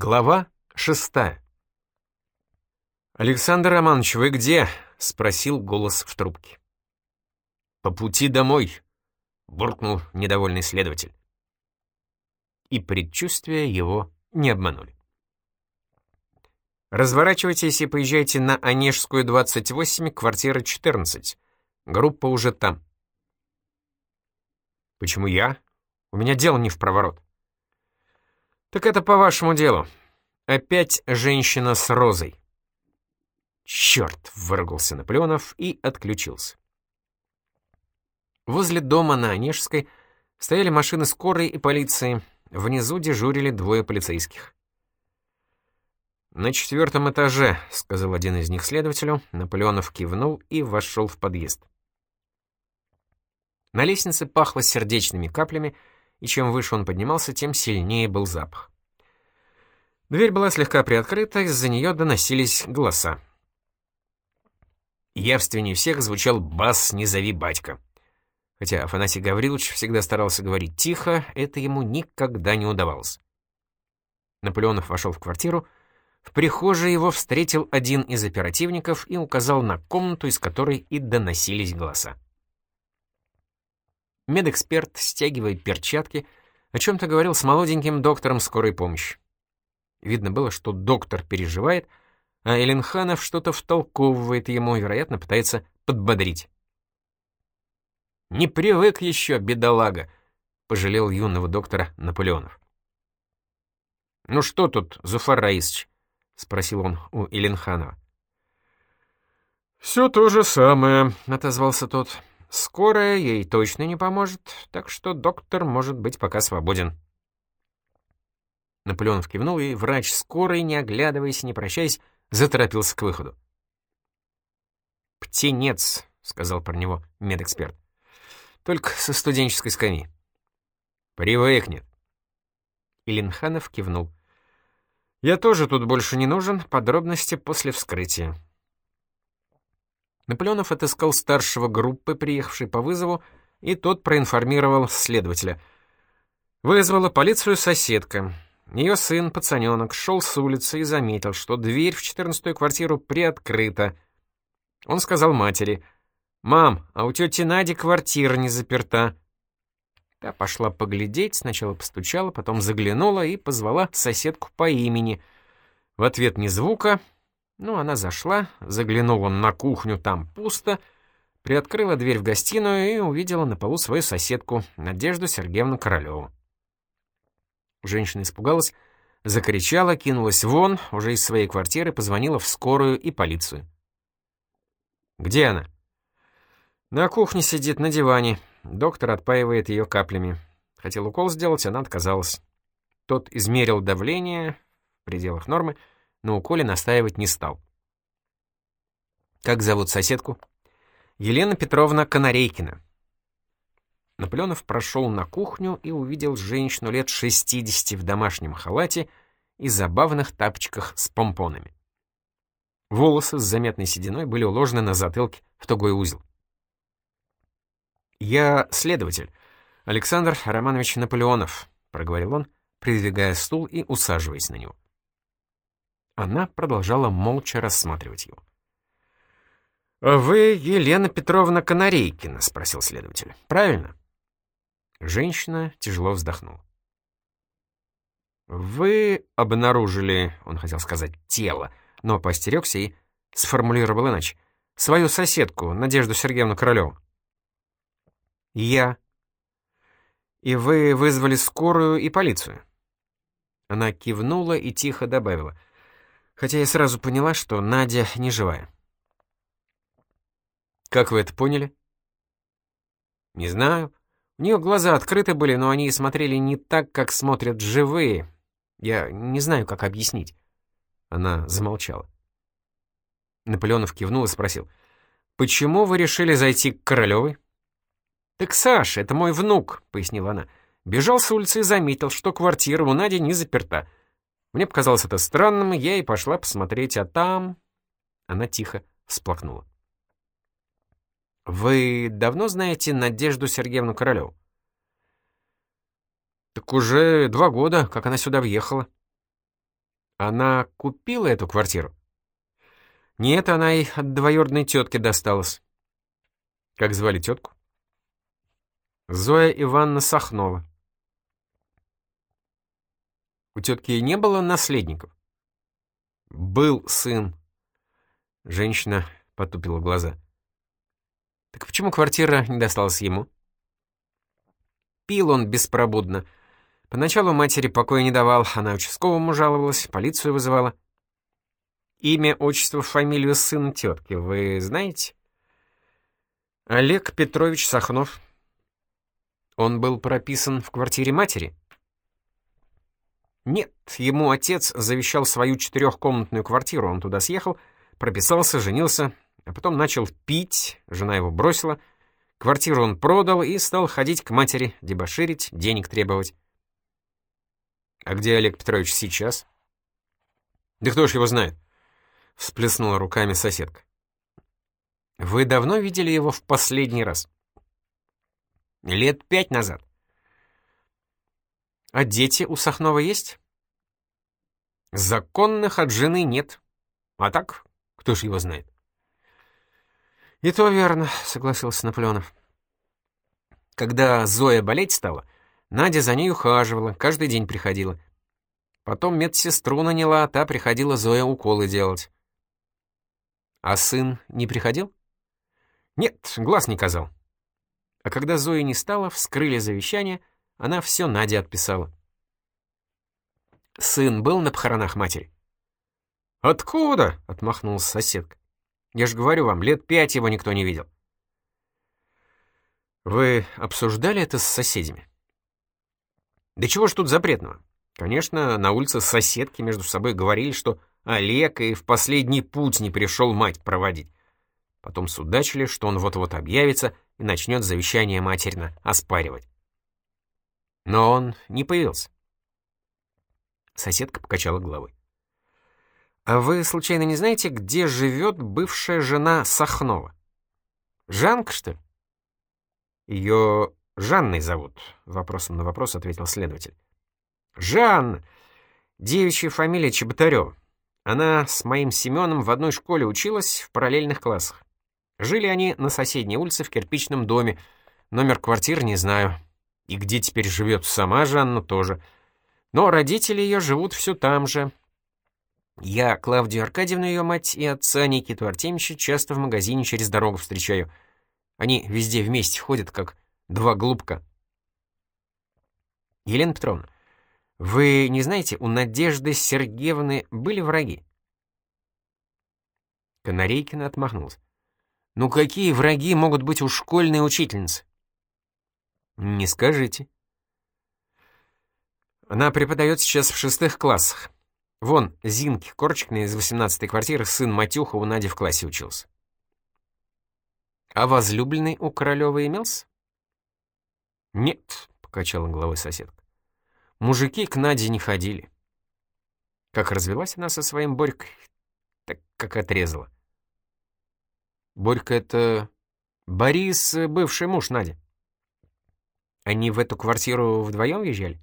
Глава шестая. «Александр Романович, вы где?» — спросил голос в трубке. «По пути домой», — буркнул недовольный следователь. И предчувствия его не обманули. «Разворачивайтесь и поезжайте на Онежскую, 28, квартира 14. Группа уже там». «Почему я? У меня дело не в проворот». «Так это по вашему делу. Опять женщина с розой». «Черт!» — выругался Наполеонов и отключился. Возле дома на Онежской стояли машины скорой и полиции, внизу дежурили двое полицейских. «На четвертом этаже», — сказал один из них следователю, Наполеонов кивнул и вошел в подъезд. На лестнице пахло сердечными каплями, и чем выше он поднимался, тем сильнее был запах. Дверь была слегка приоткрыта, из-за нее доносились голоса. Явственнее всех звучал бас «Не зови батька». Хотя Афанасий Гаврилович всегда старался говорить тихо, это ему никогда не удавалось. Наполеонов вошел в квартиру, в прихожей его встретил один из оперативников и указал на комнату, из которой и доносились голоса. Медэксперт, стягивая перчатки, о чем-то говорил с молоденьким доктором скорой помощи. Видно было, что доктор переживает, а Эленханов что-то втолковывает ему и, вероятно, пытается подбодрить. «Не привык еще, бедолага», — пожалел юного доктора Наполеонов. «Ну что тут, Зуфар Раисович?» — спросил он у Эленханова. «Все то же самое», — отозвался тот. Скорая ей точно не поможет, так что доктор может быть пока свободен. Наполеонов кивнул, и врач скорой, не оглядываясь, не прощаясь, заторопился к выходу. «Птенец», — сказал про него медэксперт. «Только со студенческой скамьи». «Привыкнет». Ильинханов кивнул. «Я тоже тут больше не нужен, подробности после вскрытия». Наполеонов отыскал старшего группы, приехавшей по вызову, и тот проинформировал следователя. Вызвала полицию соседка. Ее сын, пацаненок, шел с улицы и заметил, что дверь в четырнадцатую квартиру приоткрыта. Он сказал матери, «Мам, а у тети Нади квартира не заперта». Та пошла поглядеть, сначала постучала, потом заглянула и позвала соседку по имени. В ответ ни звука, ну, она зашла, заглянула на кухню, там пусто, приоткрыла дверь в гостиную и увидела на полу свою соседку, Надежду Сергеевну Королеву. Женщина испугалась, закричала, кинулась вон, уже из своей квартиры позвонила в скорую и полицию. «Где она?» «На кухне сидит, на диване. Доктор отпаивает ее каплями. Хотел укол сделать, она отказалась. Тот измерил давление в пределах нормы, на уколе настаивать не стал. «Как зовут соседку?» «Елена Петровна Конорейкина». Наполеонов прошел на кухню и увидел женщину лет 60 в домашнем халате и забавных тапочках с помпонами. Волосы с заметной сединой были уложены на затылке в тугой узел. «Я следователь, Александр Романович Наполеонов», — проговорил он, придвигая стул и усаживаясь на него. Она продолжала молча рассматривать его. «А «Вы Елена Петровна Конорейкина?» — спросил следователь. «Правильно?» Женщина тяжело вздохнула. «Вы обнаружили, — он хотел сказать, — тело, но постерегся и сформулировал иначе, свою соседку, Надежду Сергеевну Королеву». «Я». «И вы вызвали скорую и полицию?» Она кивнула и тихо добавила — хотя я сразу поняла, что Надя не живая. «Как вы это поняли?» «Не знаю. У нее глаза открыты были, но они смотрели не так, как смотрят живые. Я не знаю, как объяснить». Она замолчала. Наполеонов кивнул и спросил. «Почему вы решили зайти к Королевой?» «Так Саша, это мой внук», — пояснила она. «Бежал с улицы и заметил, что квартира у Нади не заперта. Мне показалось это странным, я и пошла посмотреть, а там... Она тихо всплакнула. «Вы давно знаете Надежду Сергеевну Королеву?» «Так уже два года, как она сюда въехала». Она купила эту квартиру? Нет, она и от двоюродной тетки досталась. Как звали тетку? Зоя Ивановна Сахнова. У тетки не было наследников? Был сын. Женщина потупила глаза. Так почему квартира не досталась ему? Пил он беспробудно. Поначалу матери покоя не давал, она участковому жаловалась, полицию вызывала. Имя, отчество, фамилию сына тетки вы знаете? Олег Петрович Сахнов. Он был прописан в квартире матери? Нет, ему отец завещал свою четырехкомнатную квартиру, он туда съехал, прописался, женился, а потом начал пить, жена его бросила, квартиру он продал и стал ходить к матери, дебоширить, денег требовать. А где Олег Петрович сейчас? Да кто ж его знает? Всплеснула руками соседка. Вы давно видели его в последний раз? Лет пять назад. А дети у Сахнова есть? Законных от жены нет. А так, кто ж его знает? И то верно, согласился Наполеонов. Когда Зоя болеть стала, Надя за ней ухаживала, каждый день приходила. Потом медсестру наняла, а та приходила Зоя уколы делать. А сын не приходил? Нет, глаз не казал. А когда Зои не стало, вскрыли завещание, она все Наде отписала. Сын был на похоронах матери? «Откуда?» — отмахнулась соседка. «Я же говорю вам, лет пять его никто не видел». «Вы обсуждали это с соседями?» «Да чего ж тут запретного? Конечно, на улице соседки между собой говорили, что Олег и в последний путь не пришел мать проводить. Потом судачили, что он вот-вот объявится и начнет завещание материна оспаривать. Но он не появился. Соседка покачала головой. «А вы, случайно, не знаете, где живет бывшая жена Сахнова? Жанка, что ли?» «Ее Жанной зовут», — вопросом на вопрос ответил следователь. «Жанна! Девичья фамилия Чеботарева. Она с моим Семеном в одной школе училась в параллельных классах. Жили они на соседней улице в кирпичном доме. Номер квартиры не знаю. И где теперь живет сама Жанна тоже. Но родители ее живут все там же. Я Клавдию Аркадьевну, ее мать, и отца Никиту Артемьевича часто в магазине через дорогу встречаю. Они везде вместе ходят, как два голубка. Елена Петровна, вы не знаете, у Надежды Сергеевны были враги? Канарейкина отмахнулась. Ну какие враги могут быть у школьной учительницы? Не скажите. Она преподает сейчас в шестых классах. Вон, Зинки, Корчикный из восемнадцатой квартиры, сын Матюха у Нади в классе учился. А возлюбленный у Королёва имелся? Нет, покачала головой соседка. Мужики к Наде не ходили. Как развелась она со своим Борькой, так как отрезала. Борька — это Борис, бывший муж Нади. Они в эту квартиру вдвоем въезжали?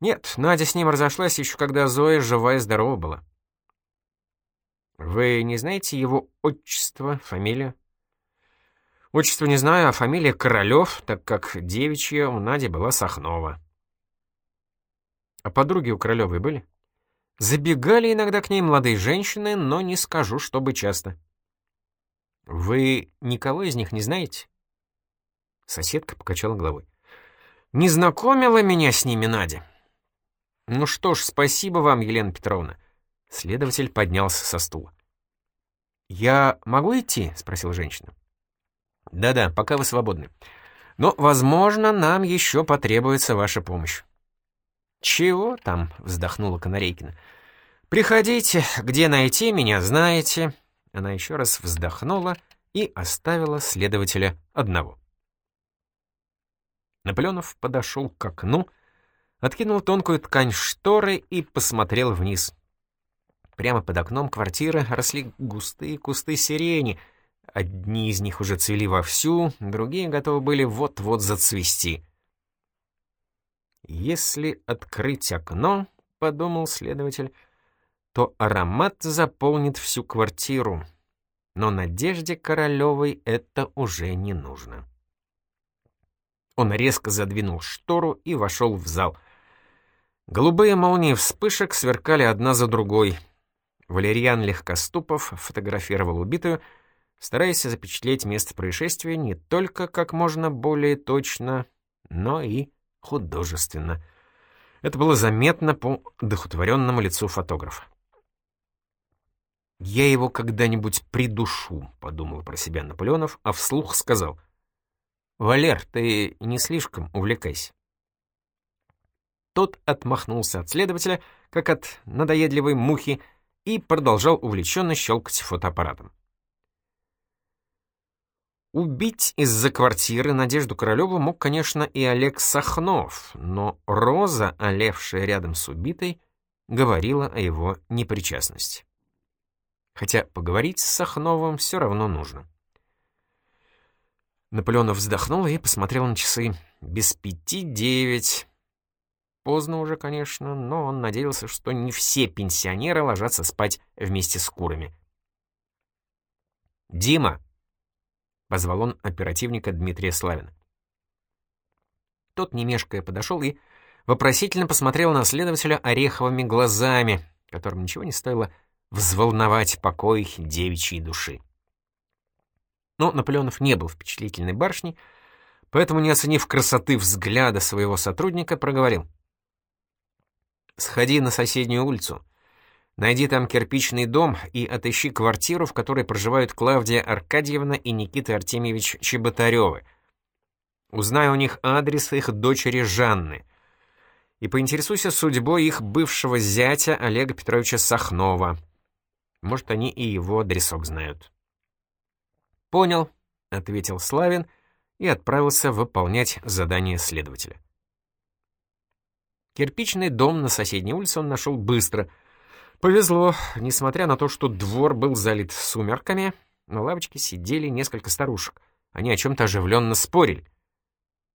Нет, Надя с ним разошлась еще когда Зоя жива и здорова была. Вы не знаете его отчество, фамилию? Отчество не знаю, а фамилия Королёв, так как девичья у Нади была Сахнова. А подруги у Королевой были? Забегали иногда к ней молодые женщины, но не скажу, чтобы часто. Вы никого из них не знаете? Соседка покачала головой. Не знакомила меня с ними Надя. Ну что ж, спасибо вам, Елена Петровна. Следователь поднялся со стула. «Я могу идти?» — спросила женщина. «Да-да, пока вы свободны. Но, возможно, нам еще потребуется ваша помощь». «Чего там?» — вздохнула Канарейкина. «Приходите, где найти меня, знаете». Она еще раз вздохнула и оставила следователя одного. Наполеонов подошел к окну, откинул тонкую ткань шторы и посмотрел вниз. Прямо под окном квартиры росли густые кусты сирени. Одни из них уже цвели вовсю, другие готовы были вот-вот зацвести — «Если открыть окно, — подумал следователь, то аромат заполнит всю квартиру. Но Надежде Королевой это уже не нужно. Он резко задвинул штору и вошел в зал. Голубые молнии вспышек сверкали одна за другой. Валерьян Легкоступов фотографировал убитую, стараясь запечатлеть место происшествия не только как можно более точно, но и художественно. Это было заметно по дохотворенному лицу фотографа. «Я его когда-нибудь придушу», — подумал про себя Наполеонов, а вслух сказал. «Валер, ты не слишком увлекайся». Тот отмахнулся от следователя, как от надоедливой мухи, и продолжал увлеченно щелкать фотоаппаратом. Убить из-за квартиры Надежду Королеву мог, конечно, и Олег Сахнов, но Роза, олевшая рядом с убитой, говорила о его непричастности. Хотя поговорить с Сахновым все равно нужно. Наполеонов вздохнул и посмотрел на часы. Без пяти девять. Поздно уже, конечно, но он надеялся, что не все пенсионеры ложатся спать вместе с курами. «Дима!» — позвал он оперативника Дмитрия Славина. Тот, не мешкая, подошел и вопросительно посмотрел на следователя ореховыми глазами, которым ничего не стоило взволновать покой девичьей души. Но Наполеонов не был впечатлительной барышней, поэтому, не оценив красоты взгляда своего сотрудника, проговорил. «Сходи на соседнюю улицу, найди там кирпичный дом и отыщи квартиру, в которой проживают Клавдия Аркадьевна и Никита Артемьевич Чеботаревы. Узнай у них адрес их дочери Жанны» и поинтересуйся судьбой их бывшего зятя Олега Петровича Сахнова. Может, они и его адресок знают. «Понял», — ответил Славин и отправился выполнять задание следователя. Кирпичный дом на соседней улице он нашел быстро. Повезло, несмотря на то, что двор был залит сумерками, на лавочке сидели несколько старушек. Они о чем-то оживленно спорили.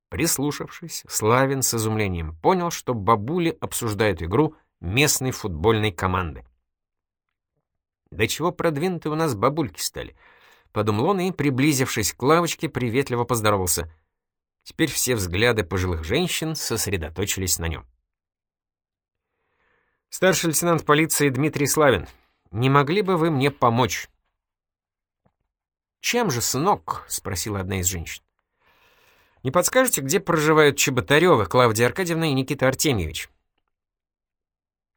Прислушавшись, Славин с изумлением понял, что бабули обсуждают игру местной футбольной команды. «Да чего продвинутые у нас бабульки стали?» — подумал он и, приблизившись к лавочке, приветливо поздоровался. Теперь все взгляды пожилых женщин сосредоточились на нем. «Старший лейтенант полиции Дмитрий Славин, не могли бы вы мне помочь?» «Чем же, сынок?» — спросила одна из женщин. «Не подскажете, где проживают Чеботарёвы, Клавдия Аркадьевна и Никита Артемьевич?»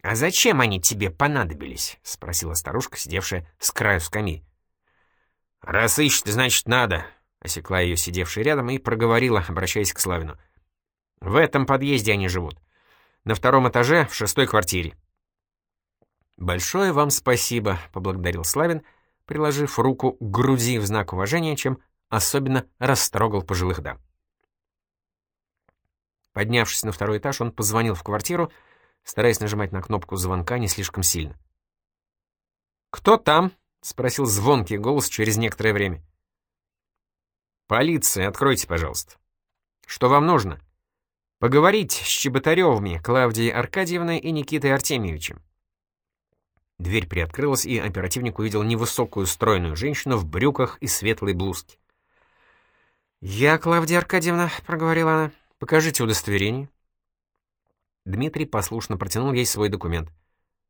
«А зачем они тебе понадобились?» — спросила старушка, сидевшая с краю скамьи. «Раз ищет, значит, надо», — осекла ее сидевшая рядом и проговорила, обращаясь к Славину. «В этом подъезде они живут. На втором этаже, в шестой квартире». «Большое вам спасибо», — поблагодарил Славин, приложив руку к груди в знак уважения, чем особенно растрогал пожилых дам. Поднявшись на второй этаж, он позвонил в квартиру, стараясь нажимать на кнопку звонка не слишком сильно. «Кто там?» — спросил звонкий голос через некоторое время. «Полиция, откройте, пожалуйста. Что вам нужно?» «Поговорить с Чеботаревыми, Клавдией Аркадьевной и Никитой Артемьевичем». Дверь приоткрылась, и оперативник увидел невысокую стройную женщину в брюках и светлой блузке. «Я, Клавдия Аркадьевна», — проговорила она, — «покажите удостоверение». Дмитрий послушно протянул ей свой документ —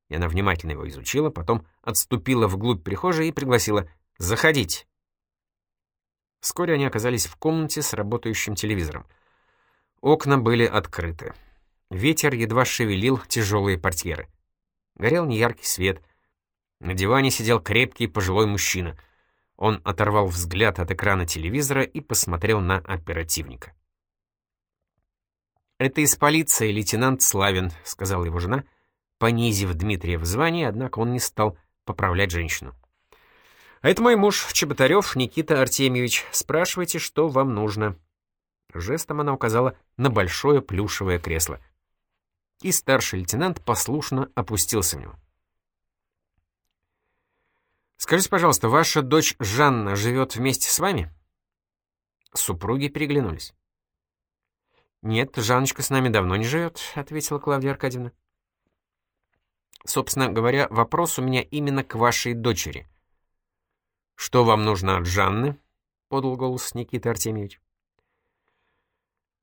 и она внимательно его изучила, потом отступила вглубь прихожей и пригласила «Заходить». Вскоре они оказались в комнате с работающим телевизором. Окна были открыты. Ветер едва шевелил тяжелые портьеры. Горел неяркий свет. На диване сидел крепкий пожилой мужчина. Он оторвал взгляд от экрана телевизора и посмотрел на оперативника. «Это из полиции, лейтенант Славин», — сказала его жена, понизив Дмитрия в звании, однако он не стал поправлять женщину. «А это мой муж, Чеботарев Никита Артемьевич. Спрашивайте, что вам нужно». Жестом она указала на большое плюшевое кресло. И старший лейтенант послушно опустился в него. «Скажите, пожалуйста, ваша дочь Жанна живет вместе с вами?» Супруги переглянулись. «Нет, Жанночка с нами давно не живет», — ответила Клавдия Аркадьевна. Собственно говоря, вопрос у меня именно к вашей дочери. «Что вам нужно от Жанны?» — подал голос Никита Артемьевич.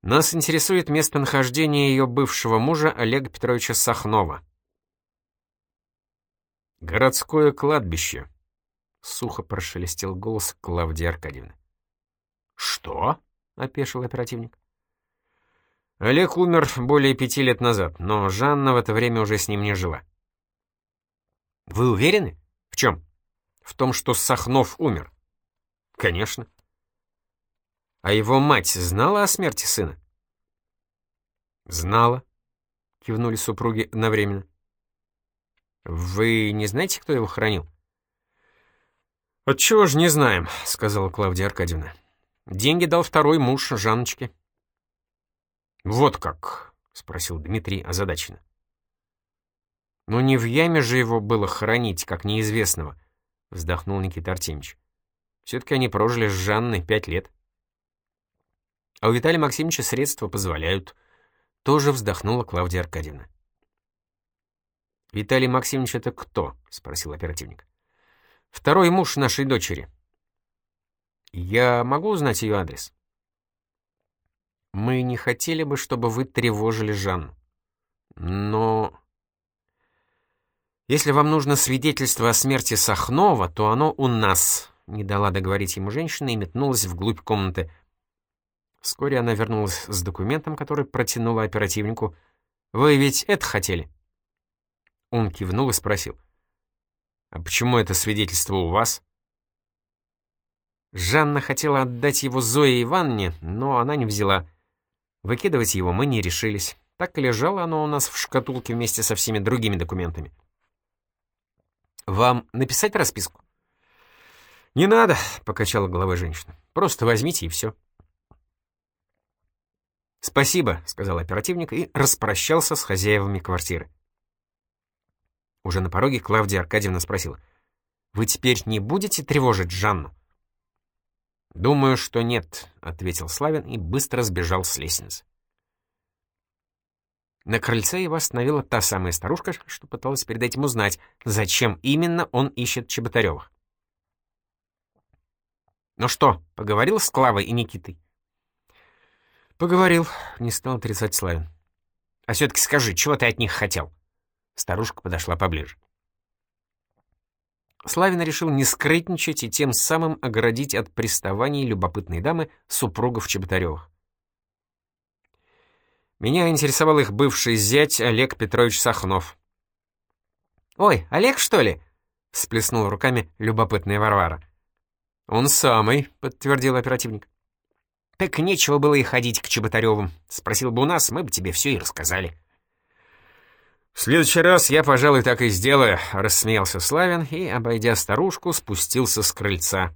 «Нас интересует местонахождение ее бывшего мужа Олега Петровича Сахнова». «Городское кладбище», — сухо прошелестел голос Клавдии Аркадьевны. «Что?» — опешил оперативник. Олег умер более пяти лет назад, но Жанна в это время уже с ним не жила. «Вы уверены? В чем?» «В том, что Сахнов умер». «Конечно». «А его мать знала о смерти сына?» «Знала», — кивнули супруги одновременно. «Вы не знаете, кто его хранил?» «Отчего ж не знаем», — сказала Клавдия Аркадьевна. «Деньги дал второй муж Жанночке». «Вот как?» — спросил Дмитрий озадаченно. «Но не в яме же его было хоронить, как неизвестного», — вздохнул Никита Артемьевич. «Все-таки они прожили с Жанной пять лет». «А у Виталия Максимовича средства позволяют», — тоже вздохнула Клавдия Аркадьевна. «Виталий Максимович это кто?» — спросил оперативник. «Второй муж нашей дочери». «Я могу узнать ее адрес?» «Мы не хотели бы, чтобы вы тревожили Жанну. Но...» «Если вам нужно свидетельство о смерти Сахнова, то оно у нас», — не дала договорить ему женщина и метнулась вглубь комнаты. Вскоре она вернулась с документом, который протянула оперативнику. «Вы ведь это хотели?» Он кивнул и спросил. «А почему это свидетельство у вас?» Жанна хотела отдать его Зое Ивановне, но она не взяла. Выкидывать его мы не решились. Так лежало оно у нас в шкатулке вместе со всеми другими документами. «Вам написать расписку?» «Не надо», — покачала головой женщина. «Просто возьмите и все». «Спасибо», — сказал оперативник и распрощался с хозяевами квартиры. Уже на пороге Клавдия Аркадьевна спросила. «Вы теперь не будете тревожить Жанну?» «Думаю, что нет», — ответил Славин и быстро сбежал с лестницы. На крыльце его остановила та самая старушка, что пыталась передать ему знать, зачем именно он ищет Чеботаревых. «Ну что, поговорил с Клавой и Никитой?» «Поговорил», — не стал отрицать Славин. «А все-таки скажи, чего ты от них хотел?» Старушка подошла поближе. Славин решил не скрытничать и тем самым оградить от приставаний любопытной дамы супругов Чеботаревых. Меня интересовал их бывший зять Олег Петрович Сахнов. «Ой, Олег, что ли?» — всплеснула руками любопытная Варвара. «Он самый», — подтвердил оперативник. «Так нечего было и ходить к Чеботаревым. Спросил бы у нас, мы бы тебе все и рассказали». «В следующий раз я, пожалуй, так и сделаю», — рассмеялся Славин и, обойдя старушку, спустился с крыльца.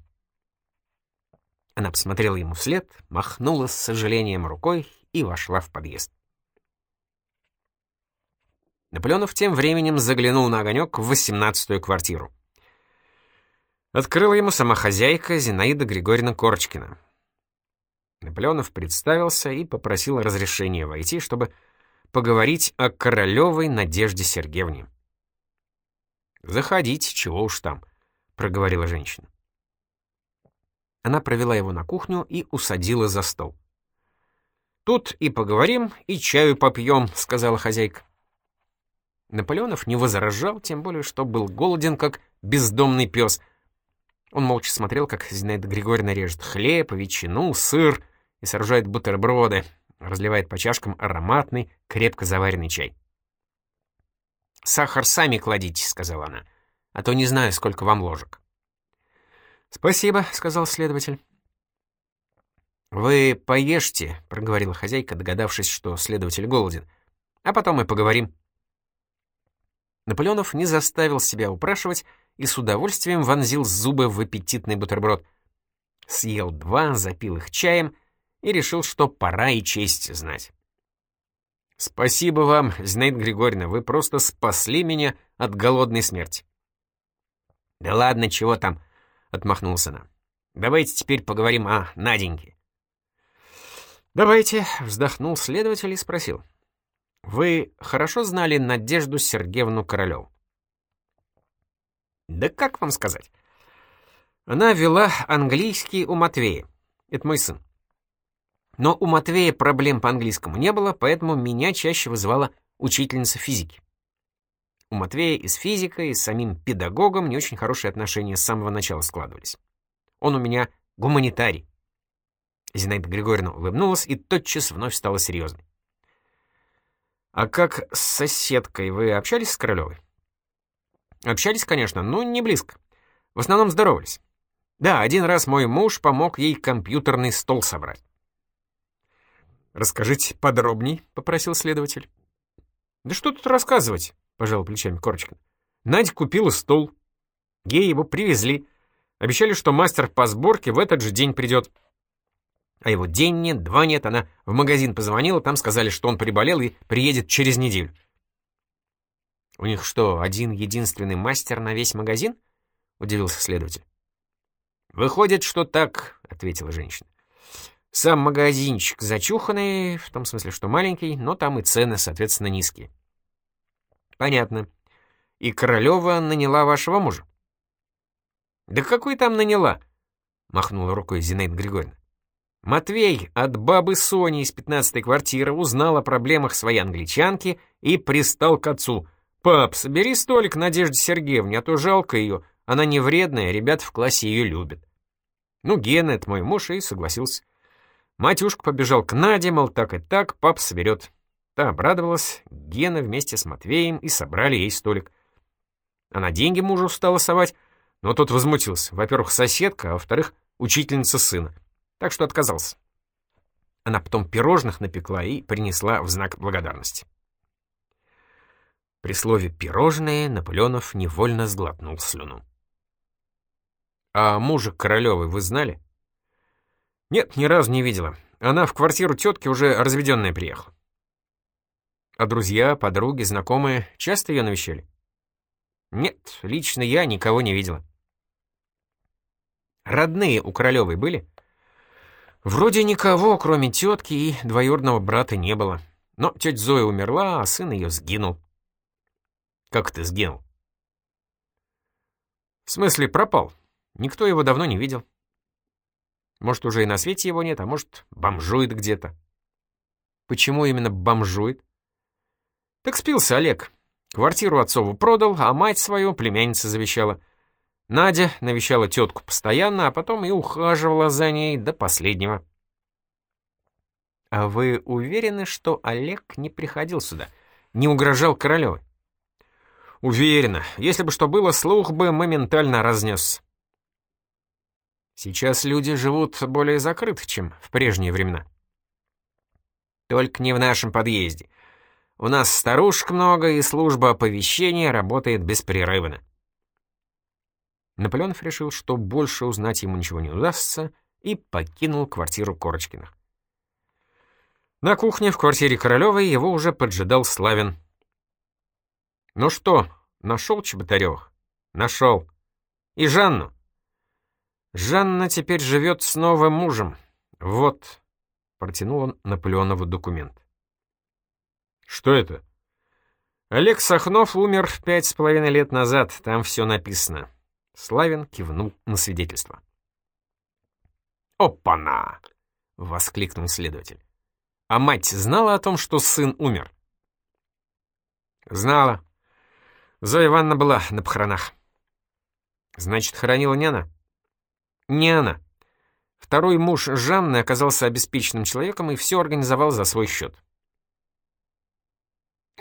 Она посмотрела ему вслед, махнула с сожалением рукой и вошла в подъезд. Наполеонов тем временем заглянул на огонек в восемнадцатую квартиру. Открыла ему сама хозяйка Зинаида Григорьевна Корочкина. Наполеонов представился и попросил разрешения войти, чтобы поговорить о Королевой Надежде Сергеевне. «Заходите, чего уж там», — проговорила женщина. Она провела его на кухню и усадила за стол. «Тут и поговорим, и чаю попьем», — сказала хозяйка. Наполеонов не возражал, тем более, что был голоден, как бездомный пес. Он молча смотрел, как Зинаида Григорьевна режет хлеб, ветчину, сыр и сооружает бутерброды, разливает по чашкам ароматный, крепко заваренный чай. «Сахар сами кладите», — сказала она, — «а то не знаю, сколько вам ложек». «Спасибо», — сказал следователь. «Вы поешьте», — проговорила хозяйка, догадавшись, что следователь голоден. «А потом мы поговорим». Наполеонов не заставил себя упрашивать и с удовольствием вонзил зубы в аппетитный бутерброд. Съел два, запил их чаем и решил, что пора и честь знать. «Спасибо вам, Зинаида Григорьевна, вы просто спасли меня от голодной смерти». «Да ладно, чего там?» — отмахнулся она. «Давайте теперь поговорим о Наденьке». «Давайте», — вздохнул следователь и спросил. «Вы хорошо знали Надежду Сергеевну Королеву?» Да как вам сказать? Она вела английский у Матвея. Это мой сын. Но у Матвея проблем по английскому не было, поэтому меня чаще вызывала учительница физики. У Матвея и с физикой, и с самим педагогом не очень хорошие отношения с самого начала складывались. Он у меня гуманитарий. Зинаида Григорьевна улыбнулась и тотчас вновь стала серьезной. «А как с соседкой вы общались с Королевой?» «Общались, конечно, но не близко. В основном здоровались. Да, один раз мой муж помог ей компьютерный стол собрать. «Расскажите подробней», — попросил следователь. «Да что тут рассказывать?» — пожал плечами Корочкин. «Надя купила стол. Ей его привезли. Обещали, что мастер по сборке в этот же день придет. А его день нет, два нет. Она в магазин позвонила, там сказали, что он приболел и приедет через неделю». «У них что, один единственный мастер на весь магазин?» — удивился следователь. «Выходит, что так», — ответила женщина. «Сам магазинчик зачуханный, в том смысле, что маленький, но там и цены, соответственно, низкие». «Понятно. И Королева наняла вашего мужа?» «Да какой там наняла?» — махнула рукой Зинаида Григорьевна. Матвей от бабы Сони из пятнадцатой квартиры узнал о проблемах своей англичанки и пристал к отцу. «Пап, собери столик Надежде Сергеевне, а то жалко ее, она не вредная, ребята в классе ее любят». Ну, Гена, это мой муж, и согласился. Матюшка побежал к Наде, мол, так и так, пап соберет. Та обрадовалась, Гена вместе с Матвеем и собрали ей столик. Она деньги мужу стала совать, но тот возмутился. Во-первых, соседка, а во-вторых, учительница сына. Так что отказался. Она потом пирожных напекла и принесла в знак благодарности. При слове «пирожные» Наполеонов невольно сглотнул слюну. А мужа Королевой вы знали? Нет, ни разу не видела. Она в квартиру тетки уже разведенная приехала. А друзья, подруги, знакомые часто ее навещали? Нет, лично я никого не видела. Родные у Королевой были? Вроде никого, кроме тетки и двоюродного брата, не было. Но тетя Зоя умерла, а сын ее сгинул. Как ты сгинул? В смысле, пропал. Никто его давно не видел. Может, уже и на свете его нет, а может, бомжует где-то. Почему именно бомжует? Так спился Олег. Квартиру отцову продал, а мать свою племянница завещала. Надя навещала тетку постоянно, а потом и ухаживала за ней до последнего. А вы уверены, что Олег не приходил сюда, не угрожал Королевой? Уверена. Если бы что было, слух бы моментально разнесся. Сейчас люди живут более закрыто, чем в прежние времена. Только не в нашем подъезде. У нас старушек много, и служба оповещения работает беспрерывно. Наполеонов решил, что больше узнать ему ничего не удастся, и покинул квартиру Корочкиных. На кухне в квартире Королевой его уже поджидал Славин. «Ну что, нашел Чеботаревых?» «Нашел. И Жанну?» Жанна теперь живет с новым мужем. Вот, протянул он Наполеонову документ. Что это? Олег Сахнов умер пять с половиной лет назад, там все написано. Славин кивнул на свидетельство. «Опа-на!» — воскликнул следователь. «А мать знала о том, что сын умер?» «Знала. Зоя Ивановна была на похоронах». «Значит, хоронила не она?» Не она. Второй муж Жанны оказался обеспеченным человеком и все организовал за свой счет.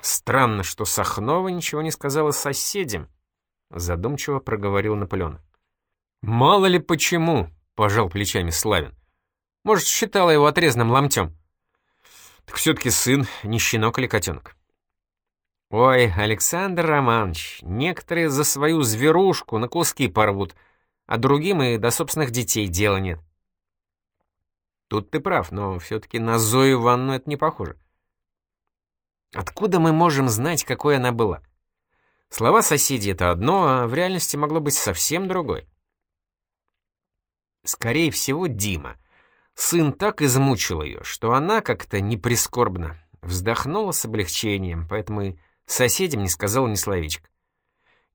«Странно, что Сахнова ничего не сказала соседям», — задумчиво проговорил Наполеон. «Мало ли почему», — пожал плечами Славин. «Может, считала его отрезанным ломтем». «Так все-таки сын, не щенок или котенок». «Ой, Александр Романович, некоторые за свою зверушку на куски порвут», а другим и до собственных детей дела нет. Тут ты прав, но все-таки на Зою Ивановну это не похоже. Откуда мы можем знать, какой она была? Слова соседей — это одно, а в реальности могло быть совсем другое. Скорее всего, Дима. Сын так измучил ее, что она как-то неприскорбно вздохнула с облегчением, поэтому и соседям не сказала ни словечка.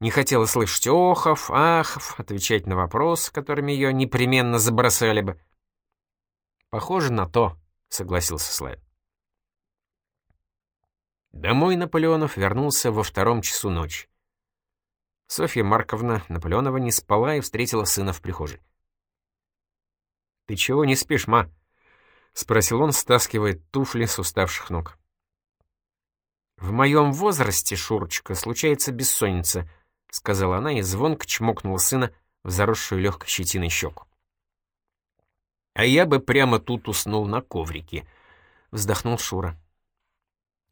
не хотела слышать охов, ахов, отвечать на вопросы, которыми ее непременно забросали бы. «Похоже на то», — согласился Славин. Домой Наполеонов вернулся во втором часу ночи. Софья Марковна Наполеонова не спала и встретила сына в прихожей. «Ты чего не спишь, ма?» — спросил он, стаскивая туфли с уставших ног. «В моем возрасте, Шурочка, случается бессонница», — сказала она и звонко чмокнула сына в заросшую легкой щетиной щеку. «А я бы прямо тут уснул на коврике», — вздохнул Шура.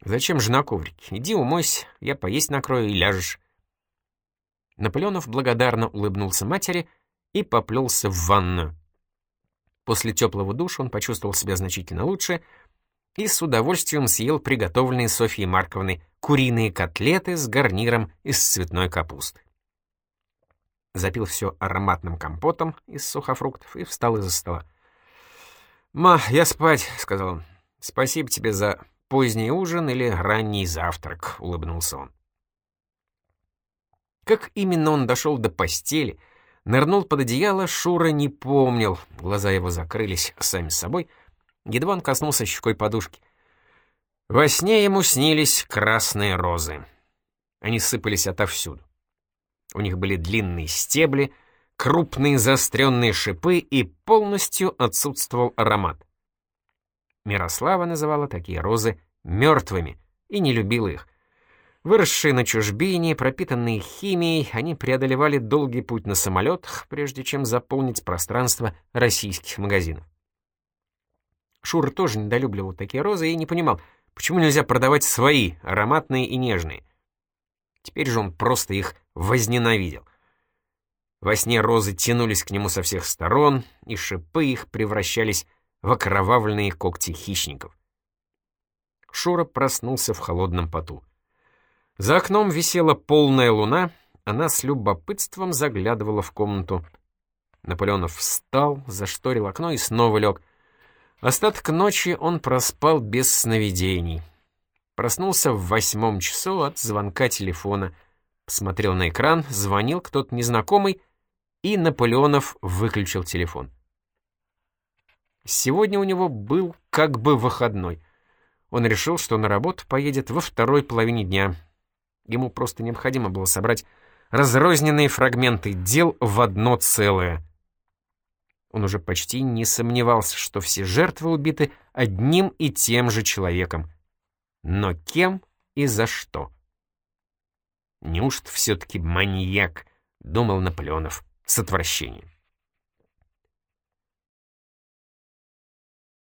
«Зачем же на коврике? Иди умойся, я поесть накрою и ляжешь». Наполеонов благодарно улыбнулся матери и поплелся в ванную. После теплого душа он почувствовал себя значительно лучше и с удовольствием съел приготовленные Софьей Марковной куриные котлеты с гарниром из цветной капусты. Запил все ароматным компотом из сухофруктов и встал из-за стола. «Ма, я спать», — сказал он. «Спасибо тебе за поздний ужин или ранний завтрак», — улыбнулся он. Как именно он дошел до постели, нырнул под одеяло, Шура не помнил, глаза его закрылись сами собой, едва он коснулся щекой подушки. Во сне ему снились красные розы. Они сыпались отовсюду. У них были длинные стебли, крупные заостренные шипы и полностью отсутствовал аромат. Мирослава называла такие розы мертвыми и не любила их. Выросшие на чужбине, пропитанные химией, они преодолевали долгий путь на самолетах, прежде чем заполнить пространство российских магазинов. Шура тоже недолюбливал такие розы и не понимал, почему нельзя продавать свои, ароматные и нежные. Теперь же он просто их возненавидел. Во сне розы тянулись к нему со всех сторон, и шипы их превращались в окровавленные когти хищников. Шура проснулся в холодном поту. За окном висела полная луна, она с любопытством заглядывала в комнату. Наполеонов встал, зашторил окно и снова лег. Остаток ночи он проспал без сновидений. Проснулся в восьмом часу от звонка телефона. Посмотрел на экран, звонил кто-то незнакомый, и Наполеонов выключил телефон. Сегодня у него был как бы выходной. Он решил, что на работу поедет во второй половине дня. Ему просто необходимо было собрать разрозненные фрагменты дел в одно целое. Он уже почти не сомневался, что все жертвы убиты одним и тем же человеком. Но кем и за что? Неужто все-таки маньяк, думал Наполеонов с отвращением.